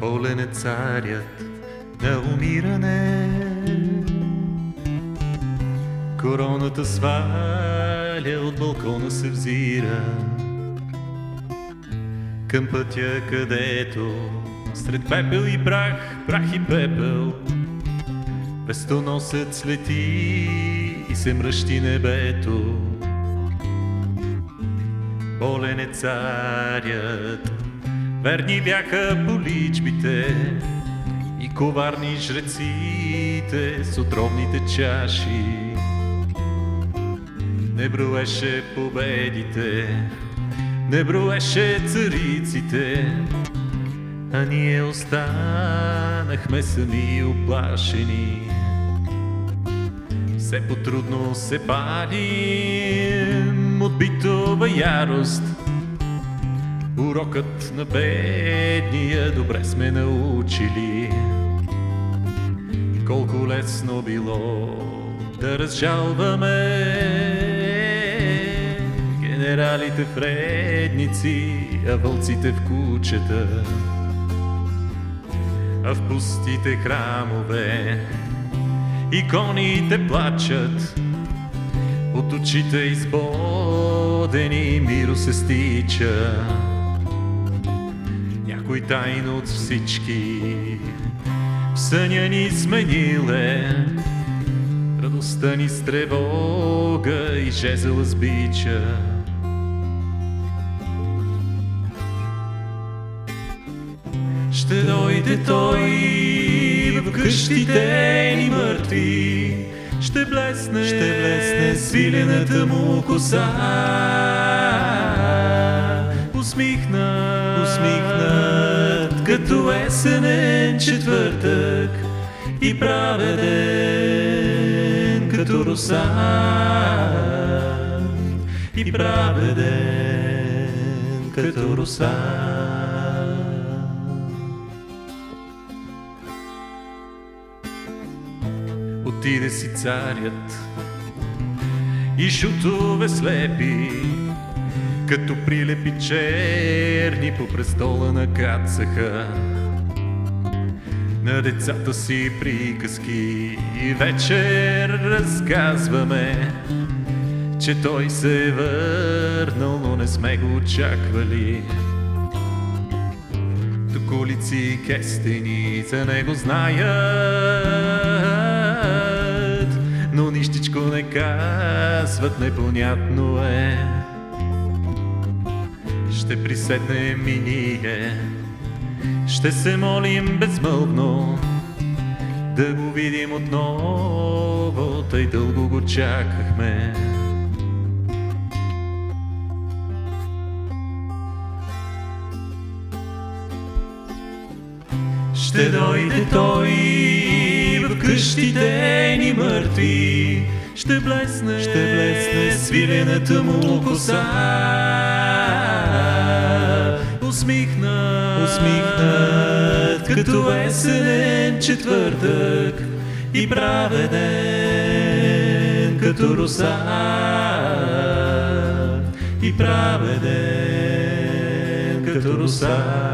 Полен е царят на умиране. Короната сваля, от балкона се взира към пътя, където сред пепел и прах, прах и пепел, Вестоносец лети и се мръщи небето. Болен е царят, верни бяха поличбите и коварни жреците с отровните чаши. Не броеше победите, не броеше цариците, а ние останахме сами оплашени. Все по-трудно се палим от битова ярост. Урокът на бедния добре сме научили. Колко лесно било да разжалваме генералите вредници, а вълците в кучета. А в пустите храмове иконите плачат, от очите избодени миро се стича. Някой тайно от всички в съня ни смениле, радостта ни с тревога и жезъла с бича. Ще дойде той в къщите ни мъртви, ще блесне, ще блесне свилената му коса. Усмихнат, като есенен четвъртък и праведен, като роса. И праведен, като роса. отиде си царят и шутове слепи, като прилепи черни по престола на кацаха. На децата си приказки и вечер разказваме, че той се е върнал, но не сме го очаквали. Тук улици и кестени за него знаят, но нищичко не казват, непонятно е. Ще приседнем и ние, ще се молим безмълвно, да го видим отново, тъй дълго го чакахме. Ще дойде той в къщите ни мъртви, ще блесне, ще блесне свилената му коса. Усмихнат, усмихнат, като есенен четвъртък и праведен, като роса. И праведен, като роса.